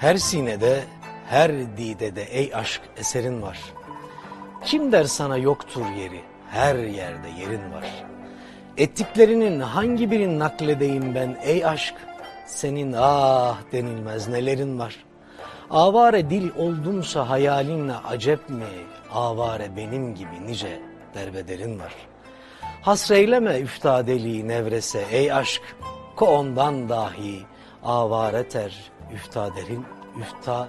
Her sinede, her didede ey aşk eserin var. Kim der sana yoktur yeri, her yerde yerin var. Ettiklerinin hangi birini nakledeyim ben ey aşk? Senin ah denilmez nelerin var. Avare dil oldumsa hayalinle acep mi? Avare benim gibi nice derbederin var. Hasreyleme üftadeliği nevrese ey aşk. Ko ondan dahi avare ter üftaderin üfta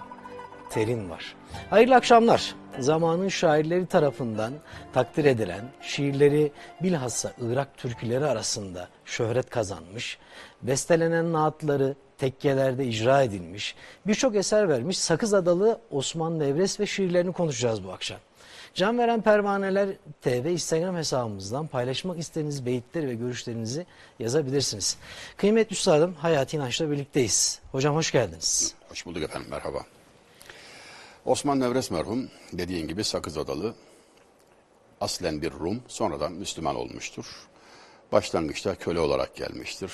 terin var. Hayırlı akşamlar. Zamanın şairleri tarafından takdir edilen şiirleri bilhassa Irak türküleri arasında şöhret kazanmış, bestelenen naatları tekkelerde icra edilmiş, birçok eser vermiş Sakız Adalı Osman Nevres ve şiirlerini konuşacağız bu akşam. Can Veren Pervaneler TV Instagram hesabımızdan paylaşmak istediğiniz beyitleri ve görüşlerinizi yazabilirsiniz. Kıymetli Üstadım Hayati İnanç'la birlikteyiz. Hocam hoş geldiniz. Hoş bulduk efendim, merhaba. Osman Nevres merhum dediğin gibi Sakız Adalı aslen bir Rum, sonradan Müslüman olmuştur. Başlangıçta köle olarak gelmiştir.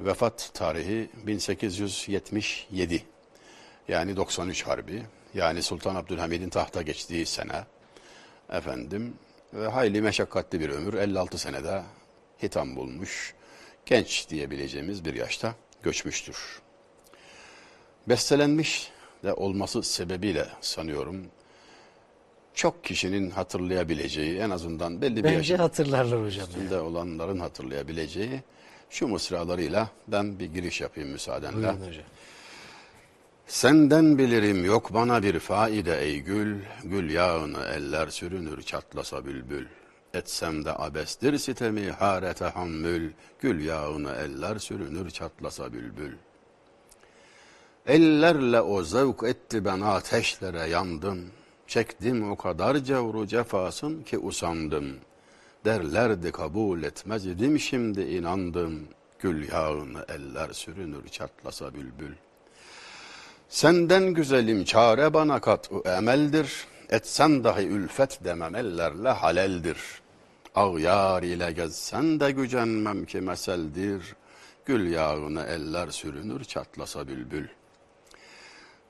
Vefat tarihi 1877. Yani 93 Harbi. Yani Sultan Abdülhamid'in tahta geçtiği sene. Efendim ve hayli meşakkatli bir ömür 56 senede hitam bulmuş. Genç diyebileceğimiz bir yaşta göçmüştür. Bestelenmiş de olması sebebiyle sanıyorum çok kişinin hatırlayabileceği en azından belli bir Bence yaşın hatırlarlar hocam. üstünde olanların hatırlayabileceği şu mısralarıyla ben bir giriş yapayım müsaadenle. Buyurun hocam. Senden bilirim yok bana bir faide ey gül, gül yağını eller sürünür çatlasa bülbül. Etsem de abestir sitemi hare tahammül, gül yağını eller sürünür çatlasa bülbül. Ellerle o zevk etti ben ateşlere yandım. Çektim o kadar cevru cefasın ki usandım. Derlerdi kabul etmez idim şimdi inandım. Gül yağını eller sürünür çatlasa bülbül. Senden güzelim çare bana kat emeldir. Etsen dahi ülfet demem ellerle haleldir. Ağyar ile gezsen de gücenmem ki meseldir. Gül yağını eller sürünür çatlasa bülbül.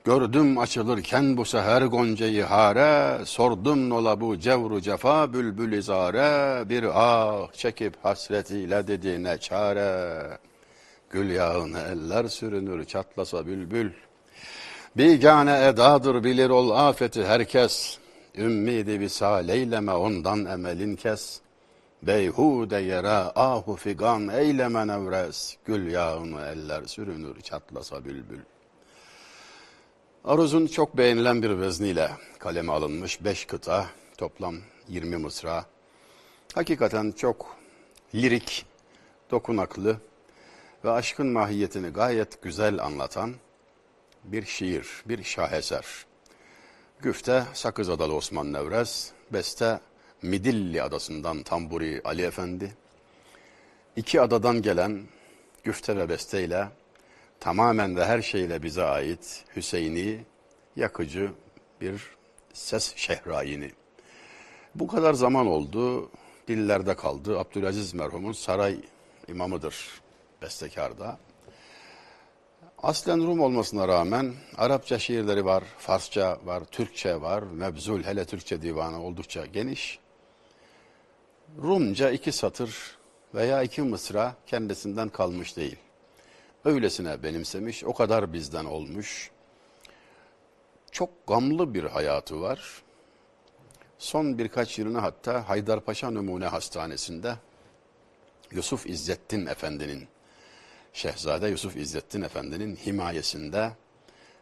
Gördüm açılırken bu seher goncayı hare, sordum nola bu cevru cefa bülbül izare, bir ah çekip hasretiyle dedi ne çare. Gül yağını eller sürünür çatlasa bülbül. Bigane edadır bilir ol afeti herkes, ümmidi visal eyleme ondan emelin kes. Beyhude yere ahu figan eyleme nevres, gül yağını eller sürünür çatlasa bülbül. Aruz'un çok beğenilen bir vezniyle kaleme alınmış beş kıta, toplam 20 mısra. Hakikaten çok lirik, dokunaklı ve aşkın mahiyetini gayet güzel anlatan bir şiir, bir şaheser. Güfte Sakız Adalı Osman Nevrez, beste Midilli adasından Tamburi Ali Efendi. İki adadan gelen güfte ve besteyle tamamen ve her şeyle bize ait Hüseyin'i yakıcı bir ses şehrayini. Bu kadar zaman oldu, dillerde kaldı. Abdülaziz merhumun saray imamıdır bestekarda. Aslen Rum olmasına rağmen Arapça şiirleri var, Farsça var, Türkçe var, Mebzul hele Türkçe divanı oldukça geniş. Rumca iki satır veya iki mısra kendisinden kalmış değil. Öylesine benimsemiş, o kadar bizden olmuş. Çok gamlı bir hayatı var. Son birkaç yılını hatta Haydarpaşa Numune Hastanesi'nde Yusuf İzzettin Efendi'nin, Şehzade Yusuf İzzettin Efendi'nin himayesinde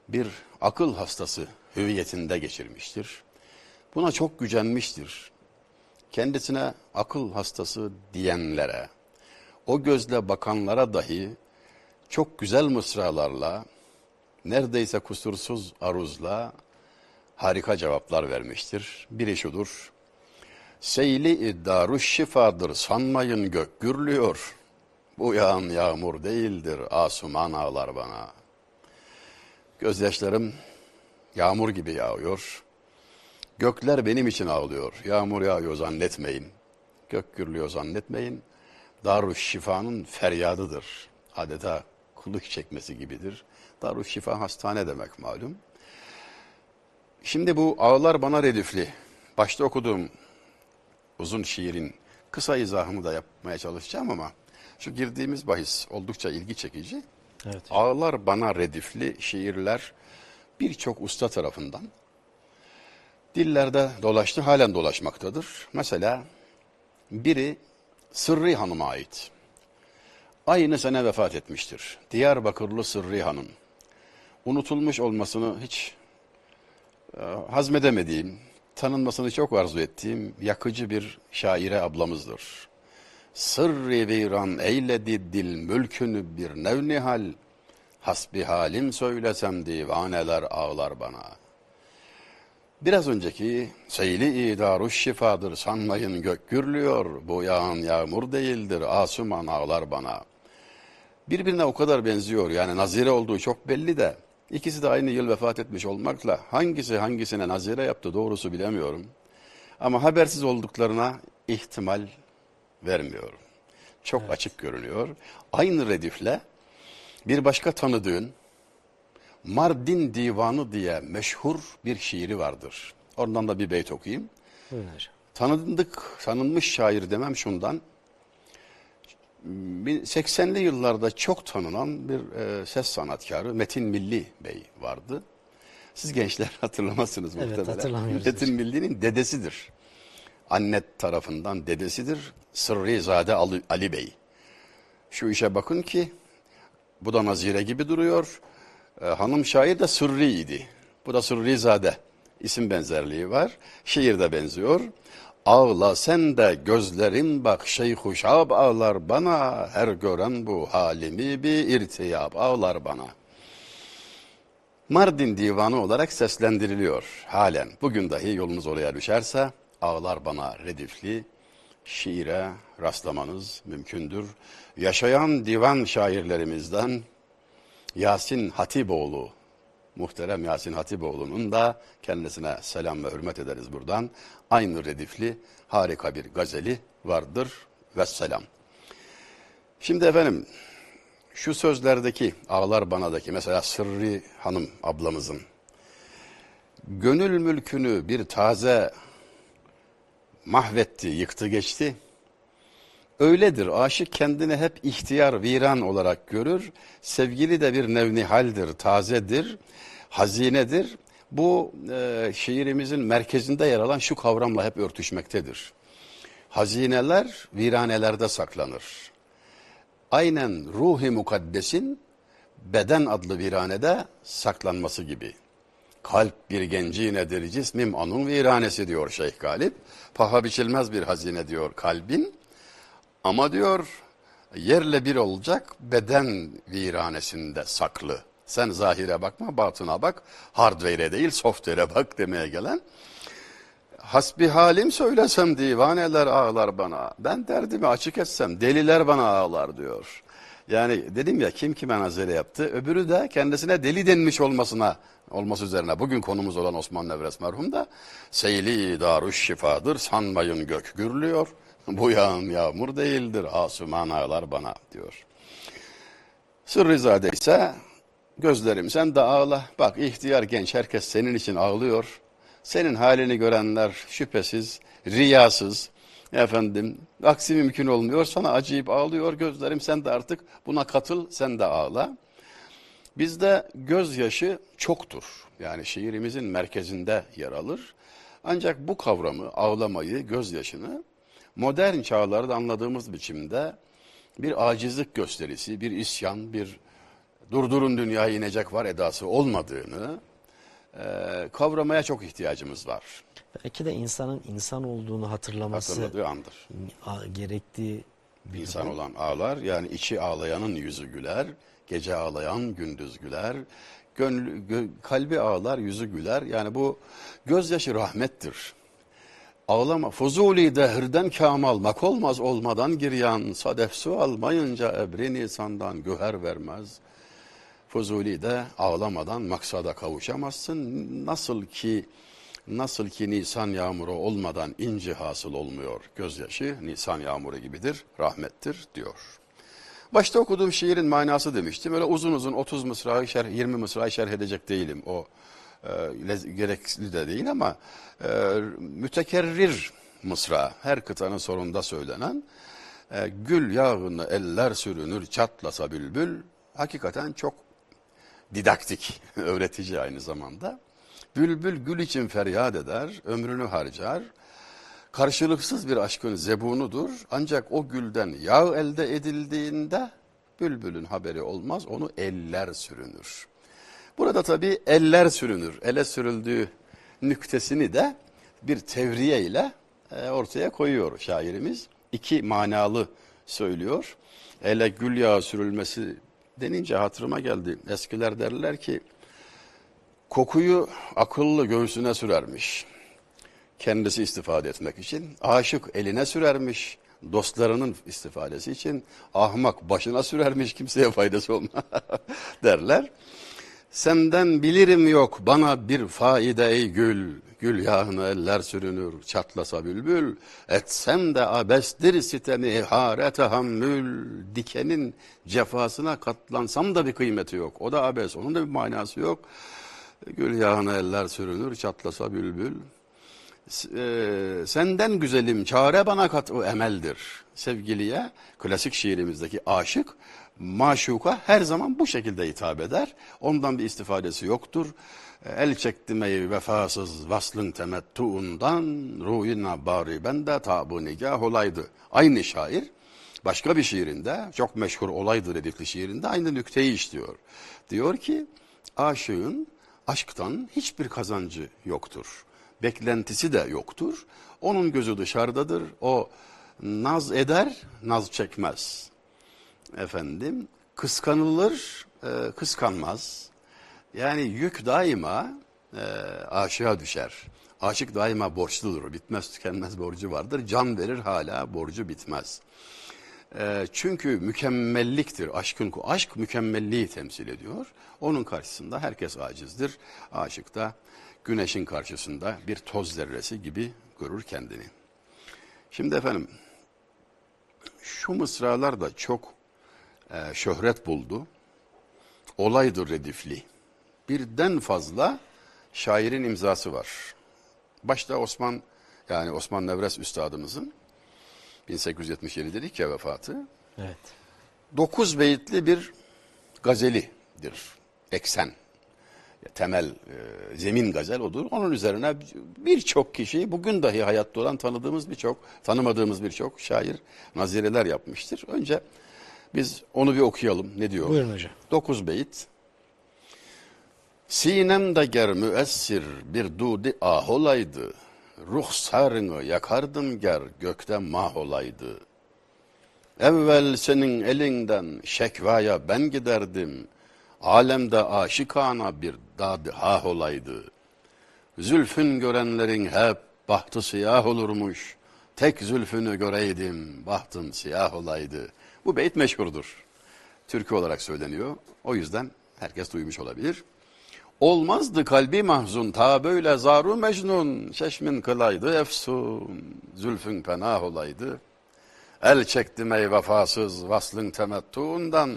bir akıl hastası hüviyetinde geçirmiştir. Buna çok gücenmiştir. Kendisine akıl hastası diyenlere, o gözle bakanlara dahi çok güzel mısralarla, neredeyse kusursuz aruzla harika cevaplar vermiştir. Biri şudur. Seyli iddaru şifadır sanmayın gök gürlüyor. Bu yağan yağmur değildir asuman ağlar bana. Gözyaşlarım yağmur gibi yağıyor. Gökler benim için ağlıyor. Yağmur yağıyor zannetmeyin. Gök gürlüyor zannetmeyin. Darüş şifanın feryadıdır. Adeta kılıç çekmesi gibidir. Darüşşifa hastane demek malum. Şimdi bu ağlar bana redifli. Başta okuduğum uzun şiirin kısa izahını da yapmaya çalışacağım ama şu girdiğimiz bahis oldukça ilgi çekici. Evet. Ağlar bana redifli şiirler birçok usta tarafından dillerde dolaştı, halen dolaşmaktadır. Mesela biri Sırrı Hanım'a ait. Aynı sene vefat etmiştir. Diyarbakırlı Sırrı Hanım. Unutulmuş olmasını hiç e, hazmedemediğim, tanınmasını çok arzu ettiğim yakıcı bir şaire ablamızdır. Sırrı viran eyledi dil mülkünü bir nevnihal, hasbi halim söylesem divaneler ağlar bana. Biraz önceki seyli idaruş şifadır sanmayın gök gürlüyor, bu yağan yağmur değildir asuman ağlar bana. Birbirine o kadar benziyor yani nazire olduğu çok belli de ikisi de aynı yıl vefat etmiş olmakla hangisi hangisine nazire yaptı doğrusu bilemiyorum. Ama habersiz olduklarına ihtimal vermiyorum. Çok açık görünüyor. Aynı redifle bir başka tanıdığın Mardin Divanı diye meşhur bir şiiri vardır. Oradan da bir beyt okuyayım. Hocam. Tanındık, tanınmış şair demem şundan. 80'li yıllarda çok tanınan bir e, ses sanatkarı Metin Milli Bey vardı. Siz gençler hatırlamazsınız Evet, muhtemelen. hatırlamıyoruz Metin. Milli'nin dedesidir. Anne tarafından dedesidir. Sırrızade Ali, Ali Bey. Şu işe bakın ki bu da Nazire gibi duruyor. Ee, hanım şair de Sırrı'ydı. Bu da Sırrızade. İsim benzerliği var. Şiir de benziyor. Ağla sen de gözlerin bak Şeyh Şab ağlar bana. Her gören bu halimi bir irtiyap ağlar bana. Mardin Divanı olarak seslendiriliyor halen. Bugün dahi yolunuz oraya düşerse ağlar bana redifli şiire rastlamanız mümkündür. Yaşayan divan şairlerimizden Yasin Hatipoğlu, muhterem Yasin Hatipoğlu'nun da kendisine selam ve hürmet ederiz buradan. Aynı redifli harika bir gazeli vardır ve selam. Şimdi efendim şu sözlerdeki ağlar banadaki mesela Sırrı Hanım ablamızın gönül mülkünü bir taze mahvetti, yıktı geçti. Öyledir. Aşık kendini hep ihtiyar, viran olarak görür. Sevgili de bir nevnihaldir, tazedir, hazinedir. Bu e, şiirimizin merkezinde yer alan şu kavramla hep örtüşmektedir. Hazineler viranelerde saklanır. Aynen ruhi mukaddesin beden adlı viranede saklanması gibi. Kalp bir genci nedir cismim onun viranesi diyor Şeyh Galip. Paha biçilmez bir hazine diyor kalbin. Ama diyor yerle bir olacak beden viranesinde saklı. Sen zahire bakma batına bak. Hardware'e değil software'e bak demeye gelen. Hasbi halim söylesem divaneler ağlar bana. Ben derdimi açık etsem deliler bana ağlar diyor. Yani dedim ya kim kime nazire yaptı. Öbürü de kendisine deli denmiş olmasına olması üzerine bugün konumuz olan Osman Nevres merhum da Seyli daruş şifadır sanmayın gök gürlüyor. Bu yağan yağmur değildir asuman ağlar bana diyor. Sırrızade ise gözlerim sen de ağla. Bak ihtiyar genç herkes senin için ağlıyor. Senin halini görenler şüphesiz riyasız efendim aksi mümkün olmuyor sana acıyıp ağlıyor gözlerim sen de artık buna katıl sen de ağla. Bizde gözyaşı çoktur. Yani şiirimizin merkezinde yer alır. Ancak bu kavramı, ağlamayı, gözyaşını modern çağlarda anladığımız biçimde bir acizlik gösterisi, bir isyan, bir durdurun dünyayı inecek var edası olmadığını e, kavramaya çok ihtiyacımız var. Belki de insanın insan olduğunu hatırlaması Hatırladığı andır. gerektiği bir İnsan durum. olan ağlar yani içi ağlayanın yüzü güler, gece ağlayan gündüz güler, gönlü, gö- kalbi ağlar yüzü güler. Yani bu gözyaşı rahmettir. Ağlama. Fuzuli dehirden kam almak olmaz olmadan giryan. Sadef su almayınca ebri nisandan güher vermez. Fuzuli de ağlamadan maksada kavuşamazsın. Nasıl ki nasıl ki Nisan yağmuru olmadan inci hasıl olmuyor. Gözyaşı Nisan yağmuru gibidir, rahmettir diyor. Başta okuduğum şiirin manası demiştim. Öyle uzun uzun 30 mısra, şerh, 20 mısra şerh edecek değilim. O e, gerekli de değil ama e, mütekerrir mısra, her kıtanın sonunda söylenen e, gül yağını eller sürünür çatlasa bülbül hakikaten çok didaktik, öğretici aynı zamanda. Bülbül gül için feryat eder, ömrünü harcar. Karşılıksız bir aşkın zebunudur. Ancak o gülden yağ elde edildiğinde bülbülün haberi olmaz, onu eller sürünür. Burada tabii eller sürünür. Ele sürüldüğü nüktesini de bir tevriye ile e, ortaya koyuyor şairimiz. İki manalı söylüyor. Ele gül yağı sürülmesi denince hatırıma geldi. Eskiler derler ki kokuyu akıllı göğsüne sürermiş. Kendisi istifade etmek için. Aşık eline sürermiş. Dostlarının istifadesi için. Ahmak başına sürermiş kimseye faydası olmaz derler. Senden bilirim yok bana bir faide ey gül. Gül yağını eller sürünür çatlasa bülbül. Etsem de abestir sitemi ihare tahammül. Dikenin cefasına katlansam da bir kıymeti yok. O da abes onun da bir manası yok. Gül yağını eller sürünür çatlasa bülbül. E, senden güzelim çare bana kat o emeldir. Sevgiliye klasik şiirimizdeki aşık maşuka her zaman bu şekilde hitap eder. Ondan bir istifadesi yoktur. E, El çektim ey vefasız vaslın temettuundan ruhina bari bende tabu nigah olaydı. Aynı şair başka bir şiirinde çok meşhur olaydı redifli şiirinde aynı nükteyi işliyor. Diyor ki aşığın aşktan hiçbir kazancı yoktur beklentisi de yoktur. Onun gözü dışarıdadır. O naz eder, naz çekmez. Efendim, kıskanılır, e, kıskanmaz. Yani yük daima e, aşığa düşer. Aşık daima borçludur. Bitmez tükenmez borcu vardır. Can verir hala borcu bitmez. E, çünkü mükemmelliktir aşkın. Aşk mükemmelliği temsil ediyor. Onun karşısında herkes acizdir. Aşık da güneşin karşısında bir toz zerresi gibi görür kendini. Şimdi efendim şu mısralar da çok e, şöhret buldu. Olaydır redifli. Birden fazla şairin imzası var. Başta Osman yani Osman Nevres üstadımızın 1877 dedik ya vefatı. Evet. 9 beyitli bir gazelidir. Eksen temel e, zemin gazel odur. Onun üzerine birçok kişi bugün dahi hayatta olan tanıdığımız birçok, tanımadığımız birçok şair nazireler yapmıştır. Önce biz onu bir okuyalım. Ne diyor? Buyurun hocam. Dokuz beyit. Sinemde ger müessir bir dudi ah olaydı. Ruhsarını yakardım ger gökte mah olaydı. Evvel senin elinden şekvaya ben giderdim. Alemde aşikana bir dadı ha olaydı. Zülfün görenlerin hep bahtı siyah olurmuş. Tek zülfünü göreydim, bahtım siyah olaydı. Bu beyt meşhurdur. Türkü olarak söyleniyor. O yüzden herkes duymuş olabilir. Olmazdı kalbi mahzun ta böyle zaru mecnun. Çeşmin kılaydı efsun, zülfün penah olaydı. El çektim ey vefasız vaslın temettuğundan.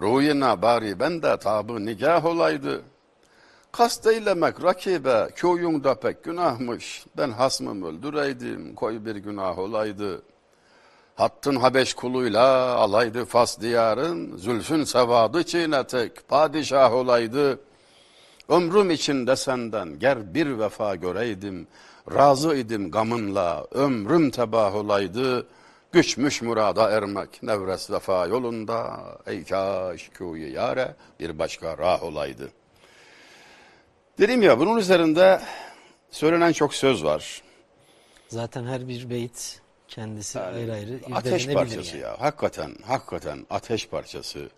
Ruhina bari bende tabı nigah olaydı. Kast eylemek rakibe köyünde pek günahmış. Ben hasmım öldüreydim koy bir günah olaydı. Hattın Habeş kuluyla alaydı Fas diyarın. Zülfün sevadı çiğnetek padişah olaydı. Ömrüm içinde senden ger bir vefa göreydim. Razı idim gamınla ömrüm tebah olaydı. Güçmüş murada ermek nevres vefa yolunda. Ey kaş kûyi yare bir başka rah olaydı. Dedim ya bunun üzerinde söylenen çok söz var. Zaten her bir beyit kendisi ayrı ayrı Ateş parçası yani. ya. Hakikaten, hakikaten ateş parçası.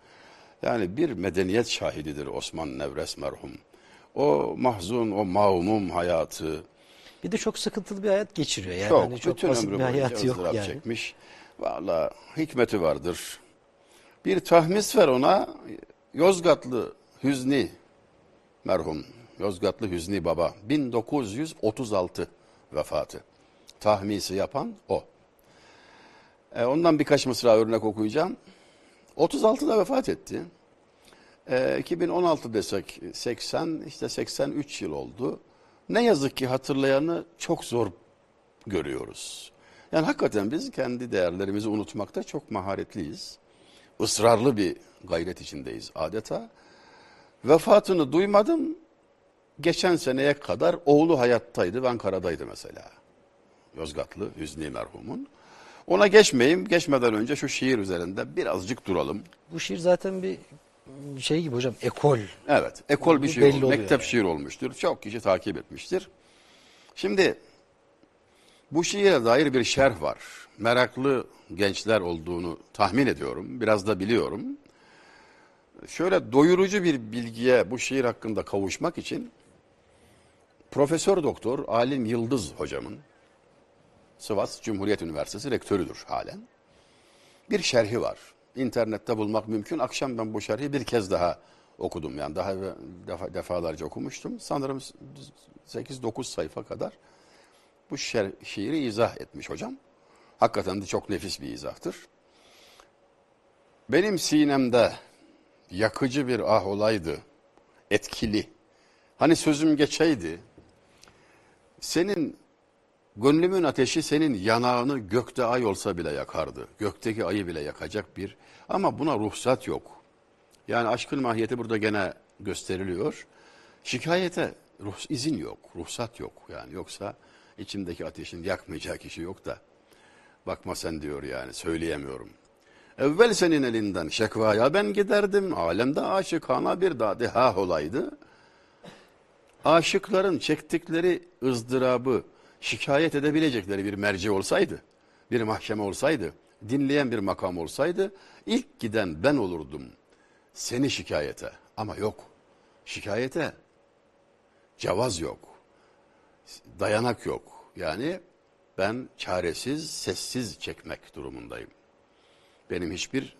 Yani bir medeniyet şahididir Osman Nevres merhum. O mahzun, o mağmum hayatı, Bir de çok sıkıntılı bir hayat geçiriyor. Yani çok, hani çok bütün basit ömrü bir hayat yok yani. çekmiş. Valla hikmeti vardır. Bir tahmis ver ona Yozgatlı Hüzni merhum. Yozgatlı Hüzni Baba 1936 vefatı. Tahmisi yapan o. E, ondan birkaç mısra örnek okuyacağım. 36'da vefat etti. Ee, 2016 desek 80 işte 83 yıl oldu. Ne yazık ki hatırlayanı çok zor görüyoruz. Yani hakikaten biz kendi değerlerimizi unutmakta çok maharetliyiz. Israrlı bir gayret içindeyiz adeta. Vefatını duymadım. Geçen seneye kadar oğlu hayattaydı ve Ankara'daydı mesela. Yozgatlı Hüsnü merhumun. Ona geçmeyeyim. Geçmeden önce şu şiir üzerinde birazcık duralım. Bu şiir zaten bir şey gibi hocam ekol. Evet, ekol bir şiir, belli olmuş, oluyor mektep yani. şiir olmuştur. Çok kişi takip etmiştir. Şimdi bu şiire dair bir şerh var. Meraklı gençler olduğunu tahmin ediyorum. Biraz da biliyorum. Şöyle doyurucu bir bilgiye bu şiir hakkında kavuşmak için Profesör Doktor Alim Yıldız hocamın Sivas Cumhuriyet Üniversitesi rektörüdür halen. Bir şerhi var. İnternette bulmak mümkün. Akşam ben bu şerhi bir kez daha okudum. Yani daha defa, defalarca okumuştum. Sanırım 8-9 sayfa kadar bu şer, şiiri izah etmiş hocam. Hakikaten de çok nefis bir izahtır. Benim sinemde yakıcı bir ah olaydı, etkili. Hani sözüm geçeydi, senin gönlümün ateşi senin yanağını gökte ay olsa bile yakardı. Gökteki ayı bile yakacak bir ama buna ruhsat yok. Yani aşkın mahiyeti burada gene gösteriliyor. Şikayete ruh, izin yok, ruhsat yok. Yani yoksa içimdeki ateşin yakmayacağı kişi yok da. Bakma sen diyor yani söyleyemiyorum. Evvel senin elinden şekvaya ben giderdim. Alemde aşıkana bir dadiha olaydı. Aşıkların çektikleri ızdırabı şikayet edebilecekleri bir merci olsaydı, bir mahkeme olsaydı, dinleyen bir makam olsaydı ilk giden ben olurdum seni şikayete. Ama yok. Şikayete cevaz yok. Dayanak yok. Yani ben çaresiz, sessiz çekmek durumundayım. Benim hiçbir...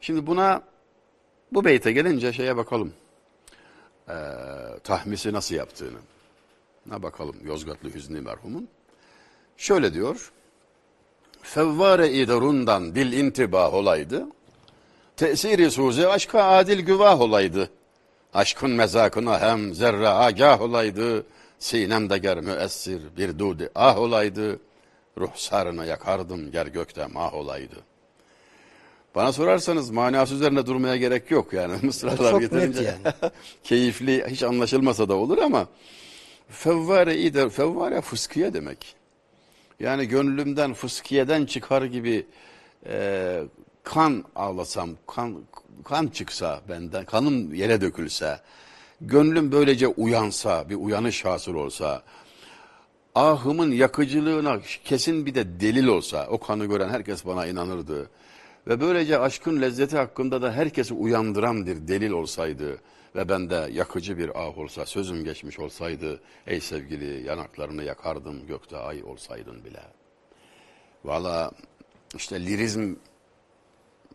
Şimdi buna, bu beyte gelince şeye bakalım. Ee, tahmisi nasıl yaptığını. Ne bakalım Yozgatlı Hüzni merhumun. Şöyle diyor. Fevvare idarundan bil intibah olaydı. Tesiri suze aşka adil güvah olaydı. Aşkın mezakına hem zerre agah olaydı. Sinemde ger müessir bir dudi ah olaydı. Ruhsarını yakardım ger gökte mah olaydı. Bana sorarsanız manası üzerine durmaya gerek yok yani. Mısralar Çok getirince yani. keyifli hiç anlaşılmasa da olur ama fevvare ider fevvare fıskiye demek. Yani gönlümden fıskiyeden çıkar gibi e, kan ağlasam, kan kan çıksa benden, kanım yere dökülse, gönlüm böylece uyansa, bir uyanış hasıl olsa, ahımın yakıcılığına kesin bir de delil olsa, o kanı gören herkes bana inanırdı. Ve böylece aşkın lezzeti hakkında da herkesi uyandıran bir delil olsaydı ve bende yakıcı bir ah olsa, sözüm geçmiş olsaydı, ey sevgili yanaklarını yakardım gökte ay olsaydın bile. Valla işte lirizm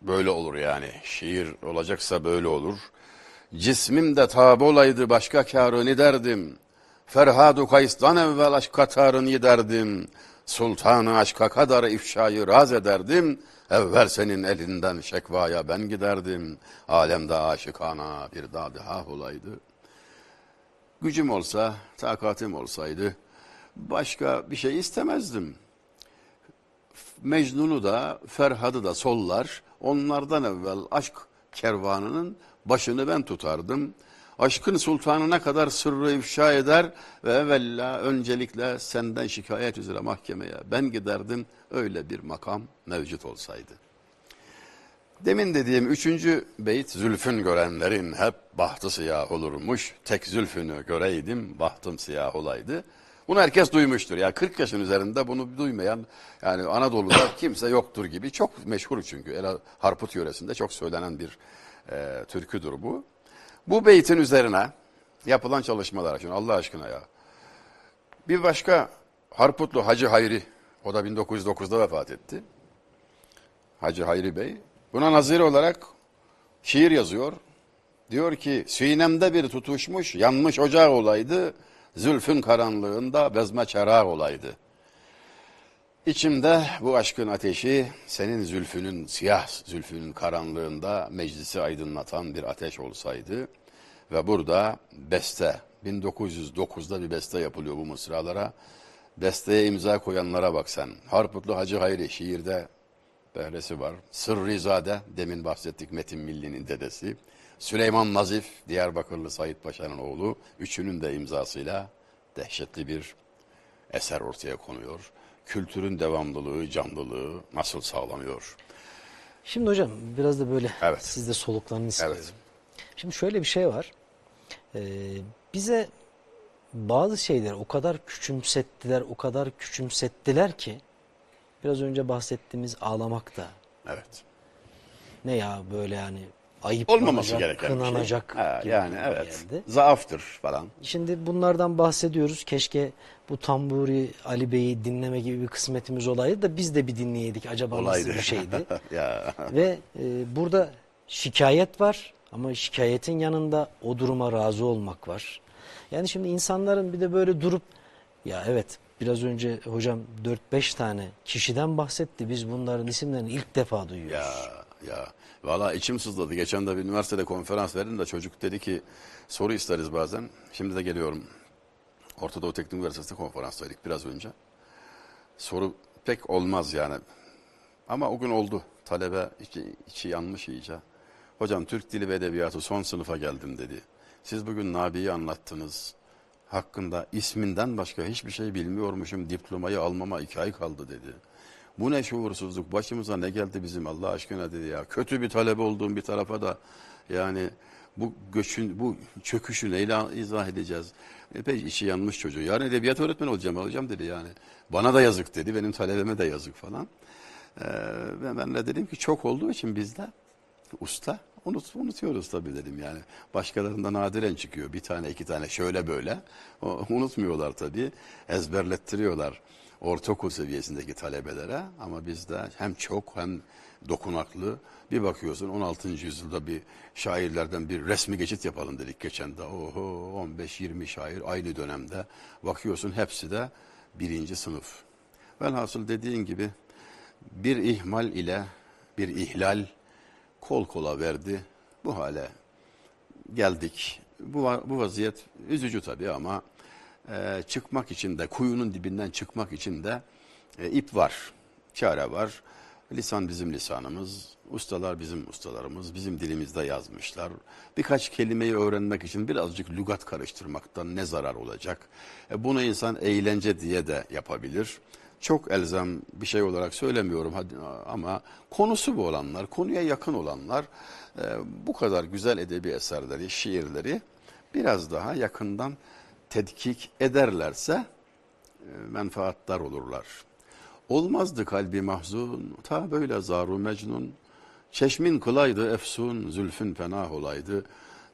böyle olur yani. Şiir olacaksa böyle olur. Cismim de tab olaydı başka kârını derdim. Ferhadu Kays'tan evvel aşk katarını giderdim. Sultanı aşka kadar ifşayı raz ederdim. Evvel senin elinden şekvaya ben giderdim. Alemde aşıkana bir dadiha olaydı. Gücüm olsa, takatim olsaydı başka bir şey istemezdim. Mecnun'u da Ferhad'ı da sollar. Onlardan evvel aşk kervanının başını ben tutardım. Aşkın sultanına kadar sırrı ifşa eder ve evvela öncelikle senden şikayet üzere mahkemeye ben giderdim. Öyle bir makam mevcut olsaydı. Demin dediğim üçüncü beyt zülfün görenlerin hep bahtı siyah olurmuş. Tek zülfünü göreydim bahtım siyah olaydı. Bunu herkes duymuştur. Ya 40 yaşın üzerinde bunu duymayan yani Anadolu'da kimse yoktur gibi. Çok meşhur çünkü. Ela Harput yöresinde çok söylenen bir e, türküdür bu. Bu beytin üzerine yapılan çalışmalar için Allah aşkına ya. Bir başka Harputlu Hacı Hayri o da 1909'da vefat etti. Hacı Hayri Bey. Buna nazir olarak şiir yazıyor. Diyor ki sinemde bir tutuşmuş yanmış ocağı olaydı. Zülfün karanlığında bezme çerağı olaydı. İçimde bu aşkın ateşi senin zülfünün, siyah zülfünün karanlığında meclisi aydınlatan bir ateş olsaydı ve burada beste, 1909'da bir beste yapılıyor bu mısralara. Besteye imza koyanlara bak sen. Harputlu Hacı Hayri şiirde behresi var. Sırrizade, demin bahsettik Metin Milli'nin dedesi. Süleyman Nazif, Diyarbakırlı Said Paşa'nın oğlu. Üçünün de imzasıyla dehşetli bir eser ortaya konuyor. Kültürün devamlılığı, canlılığı nasıl sağlanıyor? Şimdi hocam biraz da böyle Evet. siz de soluklanın istiyorum. Evet. Şimdi şöyle bir şey var. Ee, bize bazı şeyler o kadar küçümsettiler, o kadar küçümsettiler ki biraz önce bahsettiğimiz ağlamak da Evet. ne ya böyle yani ayıp Olmaması gereken bir şey. kınanacak Ha, gibi yani evet. geldi. Zaaftır falan. Şimdi bunlardan bahsediyoruz. Keşke bu Tamburi Ali Bey'i dinleme gibi bir kısmetimiz olaydı da biz de bir dinleyeydik. Acaba Olaydı. nasıl bir şeydi? ya. Ve e, burada şikayet var ama şikayetin yanında o duruma razı olmak var. Yani şimdi insanların bir de böyle durup ya evet biraz önce hocam 4-5 tane kişiden bahsetti. Biz bunların isimlerini ilk defa duyuyoruz. Ya ya valla içim sızladı. Geçen de bir üniversitede konferans verdim de çocuk dedi ki soru isteriz bazen. Şimdi de geliyorum. Orta Doğu Teknik Üniversitesi'nde konferanstaydık biraz önce. Soru pek olmaz yani. Ama o gün oldu. Talebe içi, içi yanmış iyice. Hocam Türk Dili ve Edebiyatı son sınıfa geldim dedi. Siz bugün Nabi'yi anlattınız. Hakkında isminden başka hiçbir şey bilmiyormuşum. Diplomayı almama iki ay kaldı dedi. Bu ne şuursuzluk başımıza ne geldi bizim Allah aşkına dedi ya. Kötü bir talebe olduğum bir tarafa da yani bu göçün bu çöküşü neyle izah edeceğiz? Epey içi yanmış çocuğu. Yarın edebiyat öğretmeni olacağım hocam dedi yani. Bana da yazık dedi benim talebeme de yazık falan. Ee, ve ben de dedim ki çok olduğu için bizde usta unut, unutuyoruz tabii dedim yani. Başkalarında nadiren çıkıyor bir tane iki tane şöyle böyle. O, unutmuyorlar tabii ezberlettiriyorlar ortaokul seviyesindeki talebelere ama bizde hem çok hem dokunaklı bir bakıyorsun 16. yüzyılda bir şairlerden bir resmi geçit yapalım dedik geçen de. Oho 15-20 şair aynı dönemde bakıyorsun hepsi de birinci sınıf. Velhasıl dediğin gibi bir ihmal ile bir ihlal kol kola verdi. Bu hale geldik. Bu, bu vaziyet üzücü tabii ama e, çıkmak için de kuyunun dibinden çıkmak için de e, ip var, çare var. Lisan bizim lisanımız, ustalar bizim ustalarımız, bizim dilimizde yazmışlar. Birkaç kelimeyi öğrenmek için birazcık lügat karıştırmaktan ne zarar olacak? E, bunu insan eğlence diye de yapabilir. Çok elzem bir şey olarak söylemiyorum hadi, ama konusu bu olanlar, konuya yakın olanlar e, bu kadar güzel edebi eserleri, şiirleri biraz daha yakından tetkik ederlerse e, menfaattar olurlar. Olmazdı kalbi mahzun, ta böyle zaru mecnun. Çeşmin kılaydı efsun, zülfün fenah olaydı.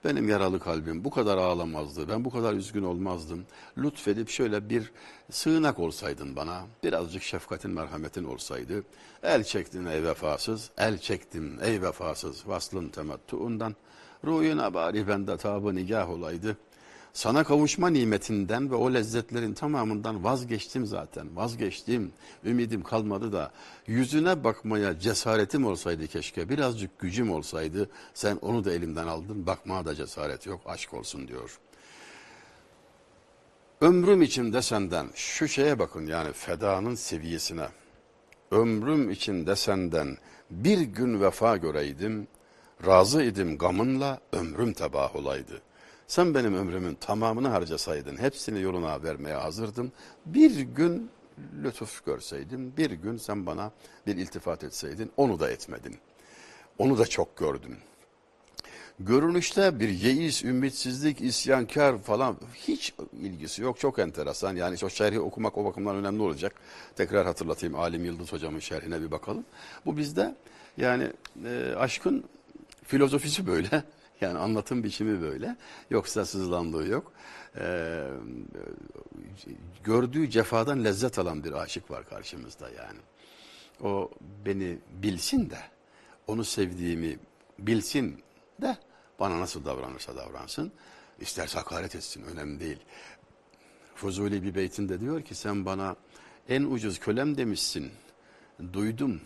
Benim yaralı kalbim bu kadar ağlamazdı, ben bu kadar üzgün olmazdım. Lütfedip şöyle bir sığınak olsaydın bana, birazcık şefkatin, merhametin olsaydı. El çektin ey vefasız, el çektim ey vefasız, vaslın temettuundan. Ruhuna bari bende tabı nigah olaydı. Sana kavuşma nimetinden ve o lezzetlerin tamamından vazgeçtim zaten. Vazgeçtim. Ümidim kalmadı da yüzüne bakmaya cesaretim olsaydı keşke. Birazcık gücüm olsaydı. Sen onu da elimden aldın. Bakmaya da cesaret yok. Aşk olsun diyor. Ömrüm içinde senden şu şeye bakın yani fedanın seviyesine. Ömrüm içinde senden bir gün vefa göreydim. Razı idim gamınla ömrüm tebah olaydı. Sen benim ömrümün tamamını harcasaydın, hepsini yoluna vermeye hazırdım. Bir gün lütuf görseydim, bir gün sen bana bir iltifat etseydin, onu da etmedin. Onu da çok gördüm. Görünüşte bir yeis, ümitsizlik, isyankar falan hiç ilgisi yok. Çok enteresan. Yani o şerhi okumak o bakımdan önemli olacak. Tekrar hatırlatayım Alim Yıldız hocamın şerhine bir bakalım. Bu bizde yani e, aşkın filozofisi böyle. Yani anlatım biçimi böyle. Yoksa sızlandığı yok. Ee, gördüğü cefadan lezzet alan bir aşık var karşımızda yani. O beni bilsin de, onu sevdiğimi bilsin de bana nasıl davranırsa davransın. İsterse hakaret etsin, önemli değil. Fuzuli bir beytinde diyor ki sen bana En ucuz kölem demişsin. Duydum.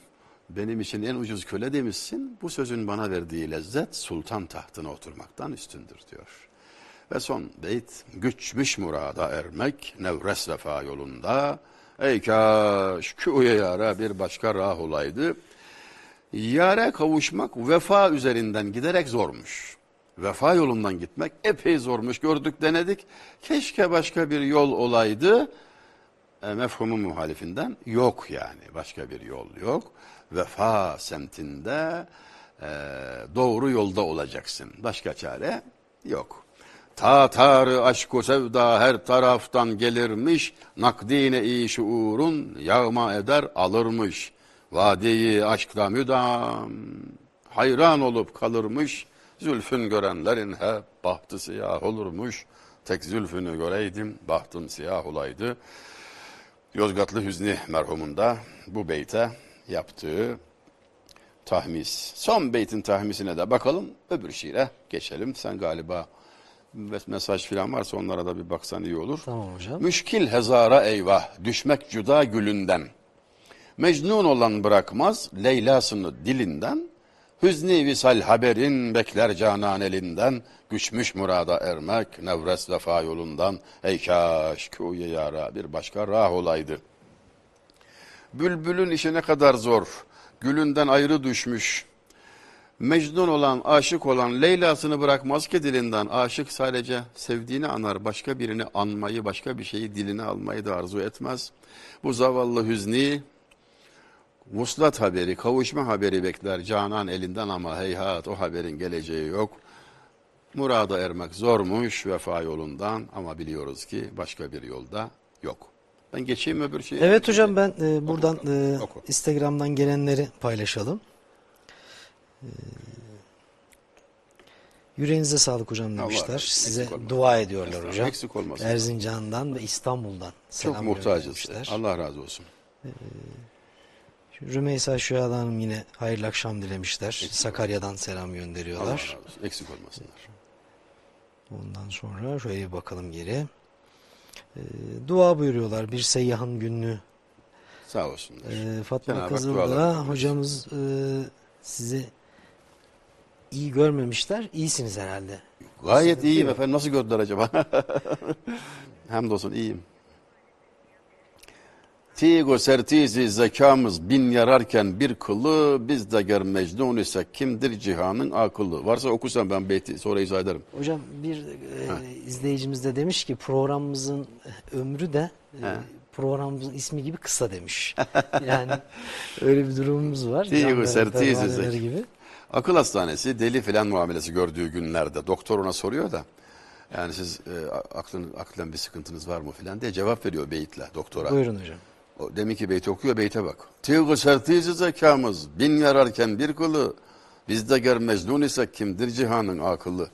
Benim için en ucuz köle demişsin. Bu sözün bana verdiği lezzet sultan tahtına oturmaktan üstündür diyor. Ve son beyt güçmüş murada ermek nevres vefa yolunda. Ey kaş küye yara bir başka rah olaydı. Yare kavuşmak vefa üzerinden giderek zormuş. Vefa yolundan gitmek epey zormuş. Gördük denedik. Keşke başka bir yol olaydı. E, mefhumu muhalifinden yok yani. Başka bir yol yok. Vefa semtinde e, doğru yolda olacaksın. Başka çare yok. Tatarı aşk sevda her taraftan gelirmiş. Nakdine iyi şuurun yağma eder alırmış. Vadeyi aşkta müdam hayran olup kalırmış. Zülfün görenlerin hep bahtı siyah olurmuş. Tek zülfünü göreydim bahtım siyah olaydı. Yozgatlı Hüzni merhumunda bu beyte yaptığı tahmis. Son beytin tahmisine de bakalım. Öbür şiire geçelim. Sen galiba mesaj falan varsa onlara da bir baksan iyi olur. Tamam hocam. Müşkil hezara eyvah, düşmek cüda gülünden. Mecnun olan bırakmaz Leyla'sını dilinden. Hüzni visal haberin bekler canan elinden. Güçmüş murada ermek nevres vefa yolundan. Ey kaş kuye yara bir başka rah olaydı. Bülbülün işi ne kadar zor. Gülünden ayrı düşmüş. Mecnun olan, aşık olan Leyla'sını bırakmaz ki dilinden. Aşık sadece sevdiğini anar, başka birini anmayı, başka bir şeyi diline almayı da arzu etmez. Bu zavallı hüzni, vuslat haberi, kavuşma haberi bekler canan elinden ama heyhat o haberin geleceği yok. Murada ermek zormuş vefa yolundan ama biliyoruz ki başka bir yolda yok. Ben geçeyim öbür şeye. Evet hocam ben e, buradan e, Oku. Instagram'dan gelenleri paylaşalım. E, yüreğinize sağlık hocam Allah demişler. olsun. Size Eksik olmasın. dua ediyorlar Estağfurullah. hocam. Eksik olmasın. Erzincan'dan ve İstanbul'dan Çok selam muhtacız. göndermişler. Allah razı olsun. Rümeysa Şuhada Hanım yine hayırlı akşam dilemişler. Sakarya'dan selam Allah gönderiyorlar. razı olsun. Eksik olmasınlar. Ondan sonra şöyle bir bakalım geri. E, dua buyuruyorlar. Bir seyyahın günlüğü Sağ olsunlar. Ee, Fatma Cenab-ı Kızıldağ hocamız e, sizi iyi görmemişler. İyisiniz herhalde. Gayet sıkıntı iyiyim efendim. Nasıl gördüler acaba? Hamdolsun iyiyim. Tigo sertizi zekamız bin yararken bir kılı biz de ger mecnun isek kimdir cihanın akıllı. Varsa okusam ben beyti sonra izah ederim. Hocam bir e, izleyicimiz de demiş ki programımızın ömrü de e, programımızın ismi gibi kısa demiş. yani öyle bir durumumuz var. Tigo sertizi zek- gibi. Akıl hastanesi deli filan muamelesi gördüğü günlerde doktor ona soruyor da yani siz e, aklın, aklen bir sıkıntınız var mı filan diye cevap veriyor beyitle doktora. Buyurun hocam. O demek ki beyti okuyor beyte bak. Tığ sertizi zekamız bin yararken bir kılı bizde ger mecnun isek kimdir cihanın akıllı.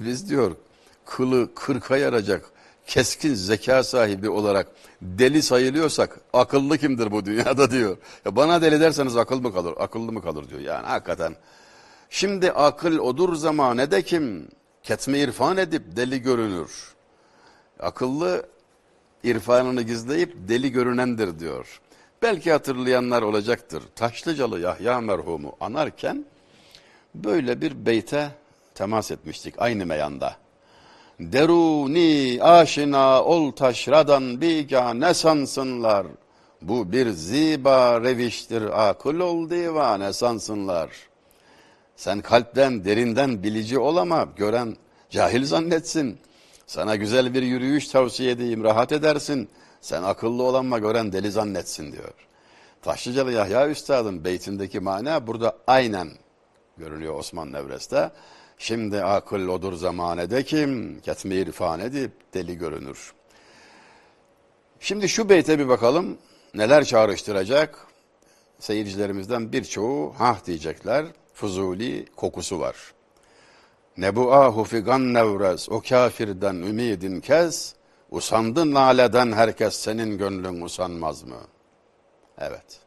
Biz diyor kılı kırka yaracak keskin zeka sahibi olarak deli sayılıyorsak akıllı kimdir bu dünyada diyor. Ya bana deli derseniz akıl mı kalır akıllı mı kalır diyor yani hakikaten. Şimdi akıl odur zamanede kim ketme irfan edip deli görünür. Akıllı irfanını gizleyip deli görünendir diyor. Belki hatırlayanlar olacaktır. Taşlıcalı Yahya merhumu anarken böyle bir beyte temas etmiştik aynı meyanda. Deruni aşina ol taşradan bigane sansınlar. Bu bir ziba reviştir akıl ol divane sansınlar. Sen kalpten derinden bilici ol ama gören cahil zannetsin. Sana güzel bir yürüyüş tavsiye edeyim rahat edersin. Sen akıllı ol ama gören deli zannetsin diyor. Taşlıcalı Yahya Üstad'ın beytindeki mana burada aynen görülüyor Osman Nevres'te. Şimdi akıl odur zamanede kim ketme irfan edip deli görünür. Şimdi şu beyte bir bakalım neler çağrıştıracak. Seyircilerimizden birçoğu hah diyecekler. Fuzuli kokusu var. Ne bu ahu figan nevrez o kafirden ümidin kes. Usandın laleden herkes senin gönlün usanmaz mı? Evet.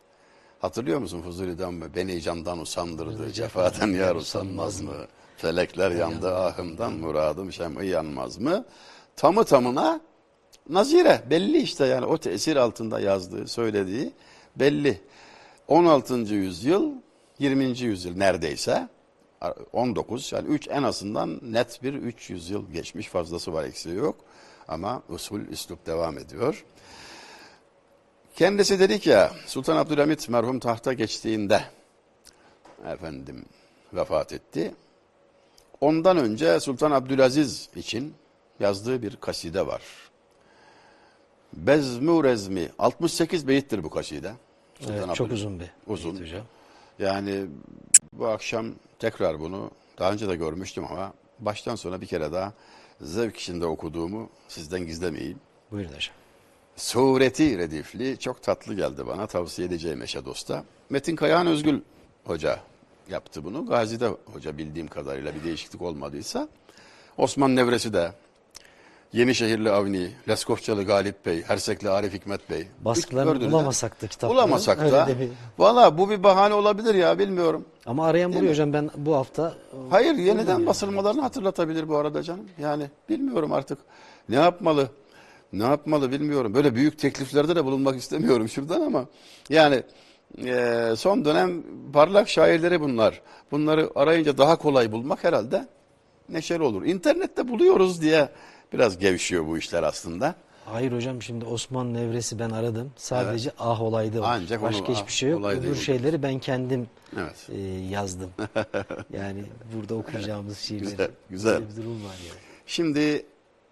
Hatırlıyor musun Fuzuli'den mi? Beni candan usandırdı, cefaden yar usanmaz mı? Felekler yandı ahımdan, muradım şem'i yanmaz mı? Tamı tamına nazire belli işte yani o tesir altında yazdığı, söylediği belli. 16. yüzyıl, 20. yüzyıl neredeyse 19 yani 3 en azından net bir 300 yıl geçmiş fazlası var eksiği yok. Ama usul üslup devam ediyor. Kendisi dedik ya Sultan Abdülhamit merhum tahta geçtiğinde efendim vefat etti. Ondan önce Sultan Abdülaziz için yazdığı bir kaside var. Bezmu Rezmi 68 beyittir bu kaside. Sultan Evet, çok uzun bir Uzun. hocam. Yani bu akşam tekrar bunu daha önce de görmüştüm ama baştan sona bir kere daha zevk içinde okuduğumu sizden gizlemeyeyim. Buyurun hocam. Sureti redifli çok tatlı geldi bana tavsiye edeceğim eşe dosta. Metin Kayahan Özgül hoca yaptı bunu. Gazi'de hoca bildiğim kadarıyla bir değişiklik olmadıysa. Osman Nevresi de Yenişehirli Avni, Leskovçalı Galip Bey, Hersekli Arif Hikmet Bey. Baskılarını bulamasak da kitapları. Bulamasak da. bir- Valla bu bir bahane olabilir ya bilmiyorum. Ama arayan buluyor hocam ben bu hafta Hayır yeniden basılmalarını hatırlatabilir bu arada canım. Yani bilmiyorum artık ne yapmalı ne yapmalı bilmiyorum. Böyle büyük tekliflerde de bulunmak istemiyorum şuradan ama yani e, son dönem parlak şairleri bunlar. Bunları arayınca daha kolay bulmak herhalde neşeli olur. İnternette buluyoruz diye biraz gevşiyor bu işler aslında. Hayır hocam şimdi Osman Nevresi ben aradım. Sadece ah olaydı. var. Ancak onu Başka ah hiçbir şey yok. Öbür bulduk. şeyleri ben kendim Evet. e, yazdım. yani burada okuyacağımız şiirleri. Güzel, güzel. Bir durum var yani. Şimdi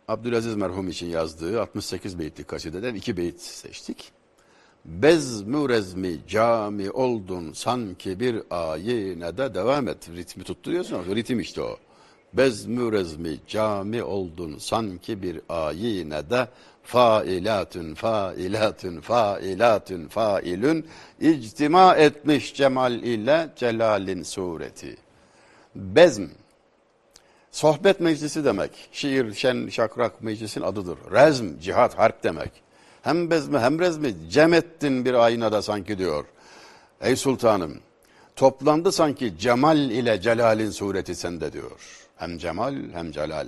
Abdülaziz merhum için yazdığı 68 beyitlik kasideden iki beyit seçtik. Bezmü rezmi cami oldun sanki bir ayinede devam et. Ritmi tutturuyorsun ritim işte o. Bezmü rezmi cami oldun sanki bir ayinede failatün failatün failatün failün ictima etmiş cemal ile celalin sureti. Bezm Sohbet meclisi demek. Şiir, şen, şakrak meclisin adıdır. Rezm, cihat, harp demek. Hem bezmi hem rezmi cem ettin bir aynada sanki diyor. Ey sultanım toplandı sanki cemal ile celalin sureti sende diyor. Hem cemal hem celal.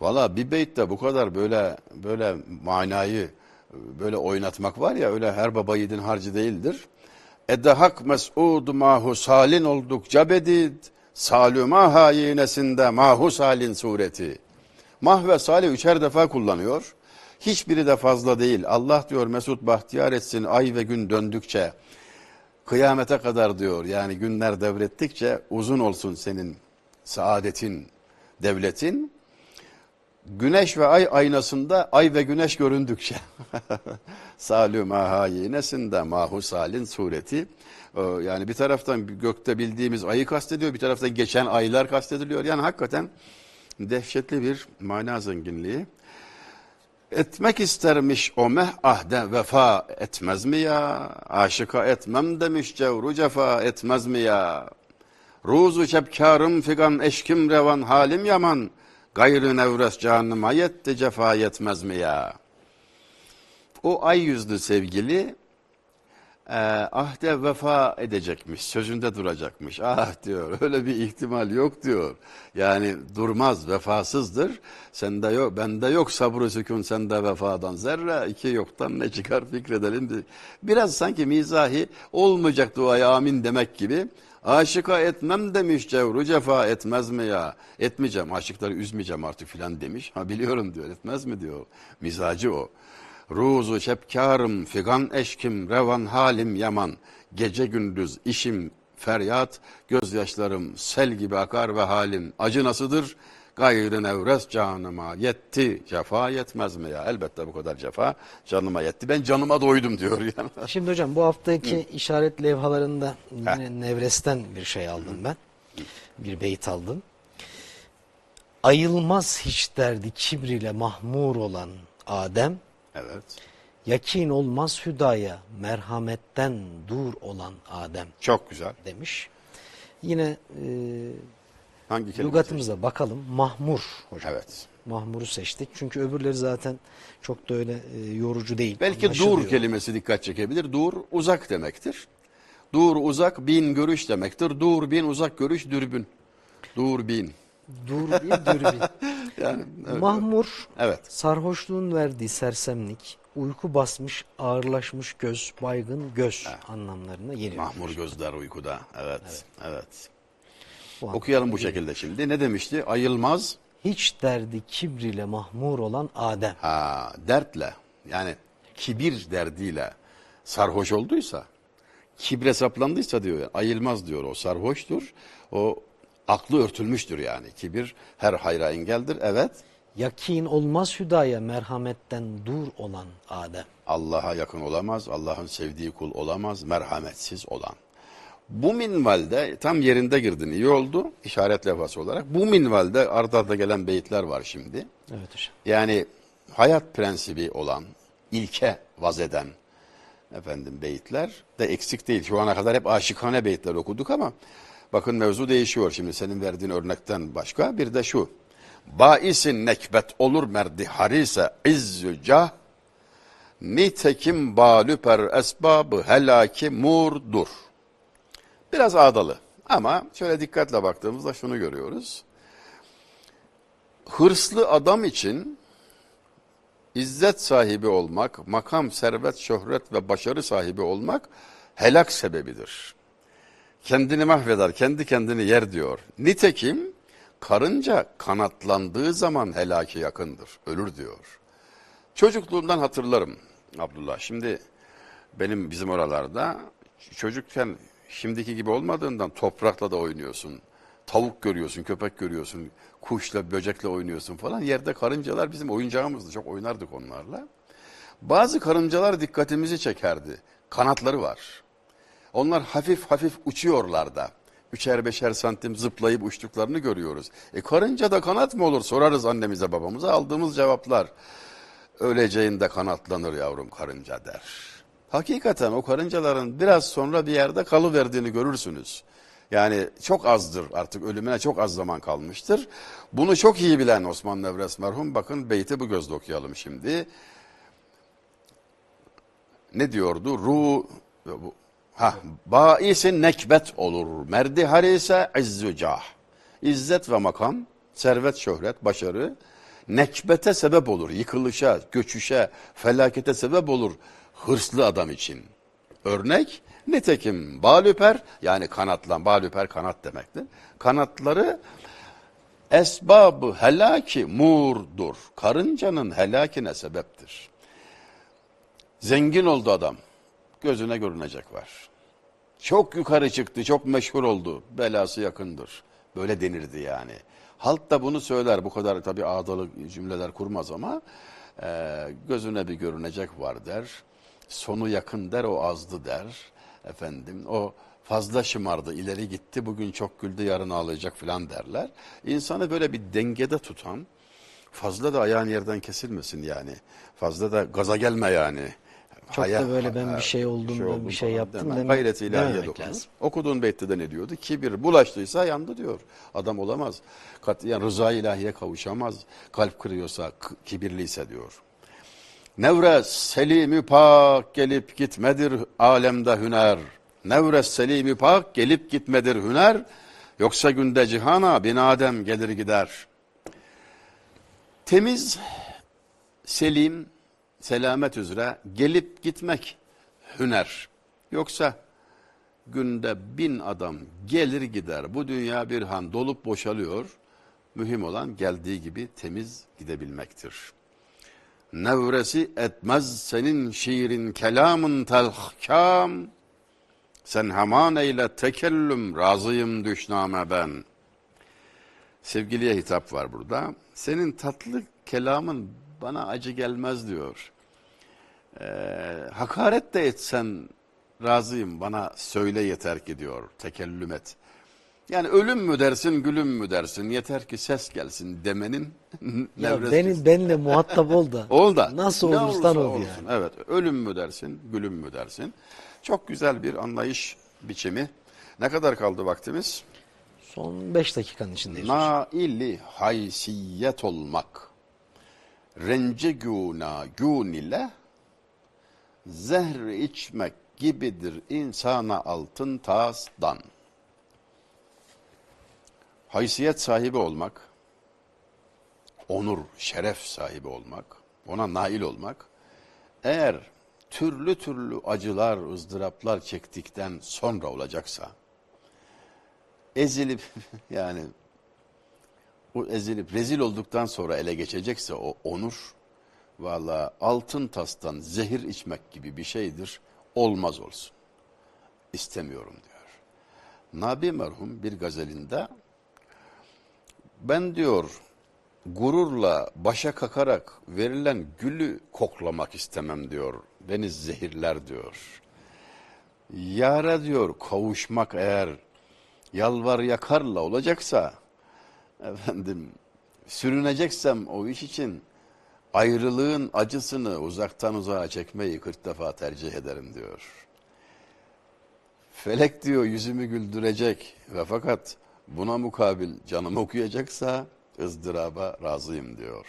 Valla bir beytte bu kadar böyle böyle manayı böyle oynatmak var ya öyle her baba yiğidin harcı değildir. Edehak mes'ud mahu salin oldukça bedid, salüma hayinesinde mahu salin sureti. Mah ve salih üçer defa kullanıyor. Hiçbiri de fazla değil. Allah diyor mesut bahtiyar etsin ay ve gün döndükçe. Kıyamete kadar diyor yani günler devrettikçe uzun olsun senin saadetin, devletin. Güneş ve ay aynasında ay ve güneş göründükçe. Salü mahayinesinde mahu salin sureti. Ee, Yani bir taraftan gökte bildiğimiz ayı kastediyor, bir taraftan geçen aylar kastediliyor. Yani hakikaten dehşetli bir mana zenginliği. Etmek istermiş o meh ahde vefa etmez mi ya? Aşıka etmem demiş cevru cefa etmez mi ya? Ruzu şebkarım figan eşkim revan halim yaman. Gayrı nevres canıma yetti cefa yetmez mi ya? O ay yüzlü sevgili e, ahde vefa edecekmiş, sözünde duracakmış. Ah diyor, öyle bir ihtimal yok diyor. Yani durmaz, vefasızdır. Sende yok, bende yok sabrı sükun, sende vefadan zerre. iki yoktan ne çıkar fikredelim. Biraz sanki mizahi olmayacak duaya amin demek gibi. Aşıka etmem demiş cevru cefa etmez mi ya? Etmeyeceğim, aşıkları üzmeyeceğim artık filan demiş. Ha biliyorum diyor, etmez mi diyor. Mizacı o. Ruzu şepkarım, figan eşkim, revan halim yaman. Gece gündüz işim feryat, gözyaşlarım sel gibi akar ve halim acı nasıdır? Gayrı nevres canıma yetti, cefa yetmez mi ya? Elbette bu kadar cefa canıma yetti. Ben canıma doydum diyor yani. Şimdi hocam bu haftaki işaret levhalarında yine Nevres'ten bir şey aldım ben. Bir beyit aldım. Ayılmaz hiç derdi kibriyle mahmur olan Adem, Evet. yakin olmaz hüdaya merhametten dur olan Adem Çok güzel. demiş. Yine e, Hangi kelime? lügatımıza bakalım. Mahmur hocam. Evet. Mahmur'u seçtik. Çünkü öbürleri zaten çok da öyle e, yorucu değil. Belki dur kelimesi dikkat çekebilir. Dur uzak demektir. Dur uzak bin görüş demektir. Dur bin uzak görüş dürbün. Dur bin. Dur bir dürbün. Yani, evet. Mahmur, Evet. sarhoşluğun verdiği sersemlik, uyku basmış, ağırlaşmış göz, baygın göz anlamlarına geliyor. Mahmur gözler uykuda. Evet. Evet. Bu Okuyalım bu şekilde şimdi. Ne demişti? Ayılmaz Hiç derdi kibriyle mahmur olan Adem. ha, dertle yani kibir derdiyle sarhoş olduysa kibre saplandıysa diyor ayılmaz diyor o sarhoştur. O aklı örtülmüştür yani. Kibir her hayra engeldir. Evet. Yakin olmaz hüdaya merhametten dur olan Adem. Allah'a yakın olamaz, Allah'ın sevdiği kul olamaz, merhametsiz olan. Bu minvalde tam yerinde girdin iyi oldu işaret levhası olarak. Bu minvalde arda arda gelen beyitler var şimdi. Evet hocam. Yani hayat prensibi olan, ilke vaz eden efendim beyitler de eksik değil. Şu ana kadar hep aşıkane beyitler okuduk ama bakın mevzu değişiyor şimdi senin verdiğin örnekten başka. Bir de şu. Baisin nekbet olur merdi harise izzü cah nitekim balüper esbabı helaki murdur. Biraz ağdalı ama şöyle dikkatle baktığımızda şunu görüyoruz. Hırslı adam için İzzet sahibi olmak, makam, servet, şöhret ve başarı sahibi olmak helak sebebidir. Kendini mahveder, kendi kendini yer diyor. Nitekim karınca kanatlandığı zaman helaki yakındır, ölür diyor. Çocukluğumdan hatırlarım Abdullah. Şimdi benim bizim oralarda çocukken şimdiki gibi olmadığından toprakla da oynuyorsun. Tavuk görüyorsun, köpek görüyorsun, kuşla, böcekle oynuyorsun falan. Yerde karıncalar bizim oyuncağımızdı. Çok oynardık onlarla. Bazı karıncalar dikkatimizi çekerdi. Kanatları var. Onlar hafif hafif uçuyorlar da. Üçer beşer santim zıplayıp uçtuklarını görüyoruz. E karınca da kanat mı olur sorarız annemize babamıza. Aldığımız cevaplar öleceğinde kanatlanır yavrum karınca der. Hakikaten o karıncaların biraz sonra bir yerde kalıverdiğini görürsünüz. Yani çok azdır artık ölümüne çok az zaman kalmıştır. Bunu çok iyi bilen Osman Nevres merhum bakın beyti bu gözle okuyalım şimdi. Ne diyordu? Ru ha baisin nekbet olur. Merdi harise izzücah. İzzet ve makam, servet, şöhret, başarı nekbete sebep olur. Yıkılışa, göçüşe, felakete sebep olur hırslı adam için. Örnek nitekim balüper yani kanatlan balüper kanat demektir. Kanatları esbabı helaki murdur. Karıncanın helakine sebeptir. Zengin oldu adam. Gözüne görünecek var. Çok yukarı çıktı, çok meşhur oldu. Belası yakındır. Böyle denirdi yani. Halk da bunu söyler. Bu kadar tabii ağdalı cümleler kurmaz ama e, gözüne bir görünecek var der. Sonu yakın der, o azdı der. Efendim o fazla şımardı, ileri gitti, bugün çok güldü, yarın ağlayacak falan derler. İnsanı böyle bir dengede tutan, fazla da ayağın yerden kesilmesin yani. Fazla da gaza gelme yani. Çok da böyle ben bir şey oldum, ben oldum bir şey yaptım deme. Gayret ilahiye dokunur. Okuduğun beytte de ne diyordu? Kibir bulaştıysa yandı diyor. Adam olamaz. Katiyen rıza ilahiye kavuşamaz. Kalp kırıyorsa, kibirliyse diyor. Nevres selimi pak gelip gitmedir alemde hüner. Nevres selimi pak gelip gitmedir hüner. Yoksa günde cihana bin Adem gelir gider. Temiz, selim, selamet üzere gelip gitmek hüner. Yoksa günde bin adam gelir gider. Bu dünya bir han dolup boşalıyor. Mühim olan geldiği gibi temiz gidebilmektir. Nevresi etmez senin şiirin kelamın telhkam. Sen hemen eyle tekellüm razıyım düşname ben. Sevgiliye hitap var burada. Senin tatlı kelamın bana acı gelmez diyor. Ee, hakaret de etsen razıyım bana söyle yeter ki diyor tekellüm et. Yani ölüm mü dersin gülüm mü dersin yeter ki ses gelsin demenin Ya beni, benle muhatap ol da. Ol da. Nasıl ne olursan olursa ol olsun. yani. Evet. Ölüm mü dersin, gülüm mü dersin. Çok güzel bir anlayış biçimi. Ne kadar kaldı vaktimiz? Son 5 dakikanın içindeyiz. Naili haysiyet olmak. Rence guna gün ile zehr içmek gibidir insana altın tasdan. Haysiyet sahibi olmak, onur, şeref sahibi olmak, ona nail olmak, eğer türlü türlü acılar, ızdıraplar çektikten sonra olacaksa, ezilip yani o ezilip rezil olduktan sonra ele geçecekse o onur, valla altın tastan zehir içmek gibi bir şeydir, olmaz olsun. İstemiyorum diyor. Nabi merhum bir gazelinde ben diyor gururla başa kakarak verilen gülü koklamak istemem diyor. Beni zehirler diyor. Yara diyor kavuşmak eğer yalvar yakarla olacaksa efendim sürüneceksem o iş için ayrılığın acısını uzaktan uzağa çekmeyi 40 defa tercih ederim diyor. Felek diyor yüzümü güldürecek ve fakat buna mukabil canım okuyacaksa ızdıraba razıyım diyor.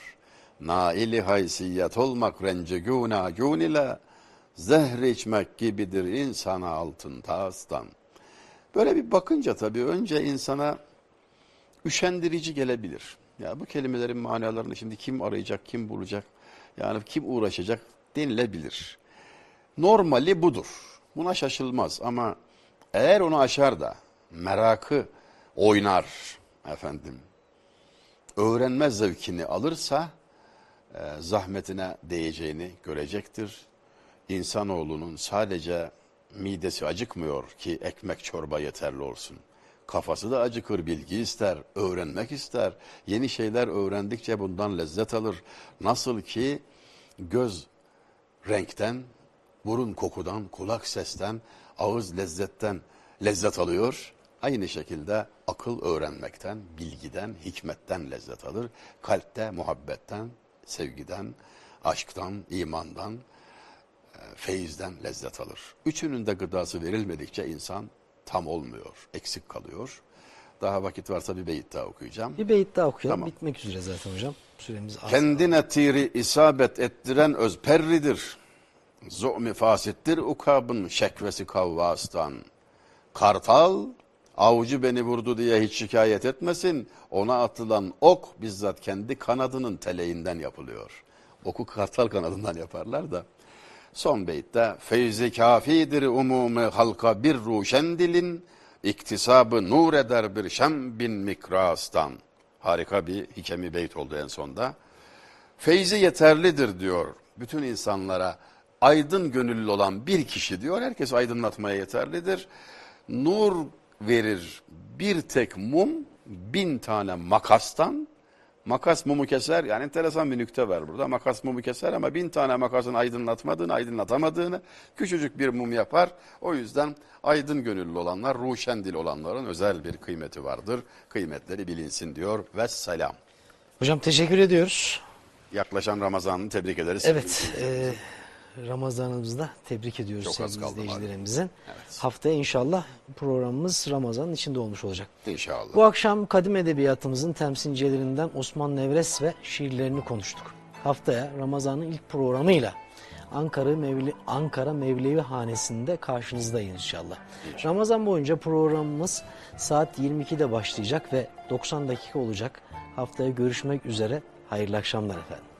Naili haysiyet olmak rencegûna gûn ile zehri içmek gibidir insana altın tastan. Böyle bir bakınca tabii önce insana üşendirici gelebilir. Ya bu kelimelerin manalarını şimdi kim arayacak, kim bulacak, yani kim uğraşacak denilebilir. Normali budur. Buna şaşılmaz ama eğer onu aşar da merakı oynar efendim. Öğrenme zevkini alırsa e, zahmetine değeceğini görecektir. İnsanoğlunun sadece midesi acıkmıyor ki ekmek çorba yeterli olsun. Kafası da acıkır, bilgi ister, öğrenmek ister. Yeni şeyler öğrendikçe bundan lezzet alır. Nasıl ki göz renkten, burun kokudan, kulak sesten, ağız lezzetten lezzet alıyor. Aynı şekilde akıl öğrenmekten, bilgiden, hikmetten lezzet alır. Kalpte muhabbetten, sevgiden, aşktan, imandan, e, feyizden lezzet alır. Üçünün de gıdası verilmedikçe insan tam olmuyor, eksik kalıyor. Daha vakit varsa bir beyit daha okuyacağım. Bir beyit daha okuyalım. Tamam. Bitmek üzere zaten hocam. Süremiz az. Kendine tiri isabet ettiren özperridir. Zu'mi fasittir ukabın şekvesi kavvastan. Kartal avcı beni vurdu diye hiç şikayet etmesin. Ona atılan ok bizzat kendi kanadının teleğinden yapılıyor. Oku kartal kanadından yaparlar da. Son beytte feyzi kafidir umumi halka bir ruşen dilin iktisabı nur eder bir şem bin mikrastan. Harika bir hikemi beyt oldu en sonda. Feyzi yeterlidir diyor bütün insanlara. Aydın gönüllü olan bir kişi diyor. Herkes aydınlatmaya yeterlidir. Nur verir bir tek mum bin tane makastan. Makas mumu keser. Yani enteresan bir nükte var burada. Makas mumu keser ama bin tane makasın aydınlatmadığını, aydınlatamadığını küçücük bir mum yapar. O yüzden aydın gönüllü olanlar, ruşen dil olanların özel bir kıymeti vardır. Kıymetleri bilinsin diyor. Vesselam. Hocam teşekkür ediyoruz. Yaklaşan Ramazan'ı tebrik ederiz. Evet. E, Ramazanımızda tebrik ediyoruz Çok sevgili izleyicilerimizin. Evet. Haftaya inşallah programımız Ramazan'ın içinde olmuş olacak. İnşallah. Bu akşam kadim edebiyatımızın temsilcilerinden Osman Nevres ve şiirlerini konuştuk. Haftaya Ramazan'ın ilk programıyla Ankara Mevli Ankara Mevlevi Hanesi'nde karşınızdayız inşallah. Ramazan boyunca programımız saat 22'de başlayacak ve 90 dakika olacak. Haftaya görüşmek üzere. Hayırlı akşamlar efendim.